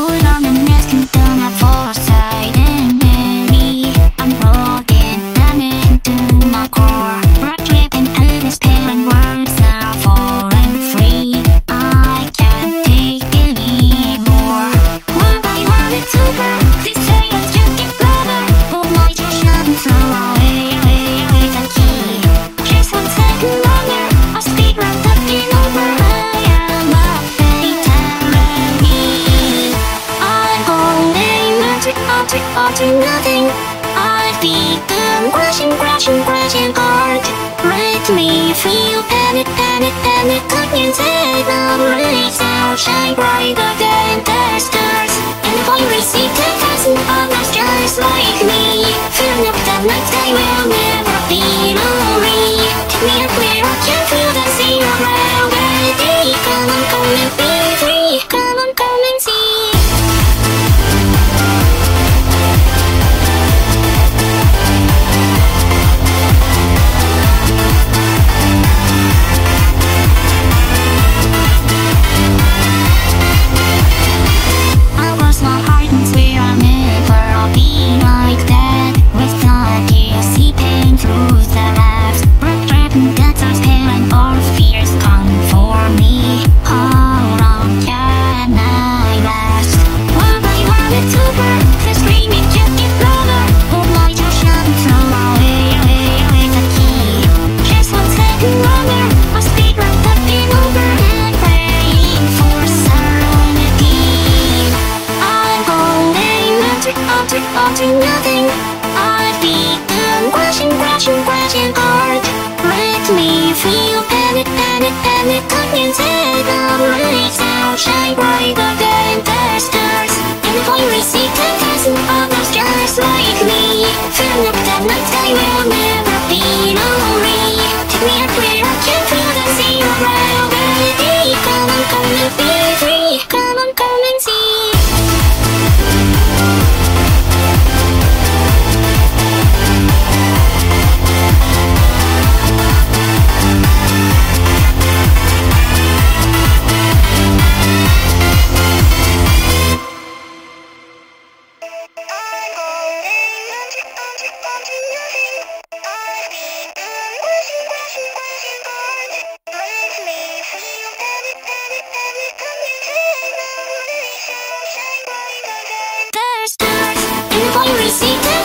Put on the mask and turn up for romantic or to nothing. I beat them crashing, crashing, crashing hard. Make me feel panic, panic, panic. Cognitive memories now shine brighter than the stars. And if I receive the thousand others just like me, filling up the night, they will to nothing. I'd be an crashing, crashing, crashing hard. Let me feel panic, panic, panic. Cut Darkness and the lights out shine brighter than the stars. And the fiery sea can fasten others just like me. Fill up the night sky will see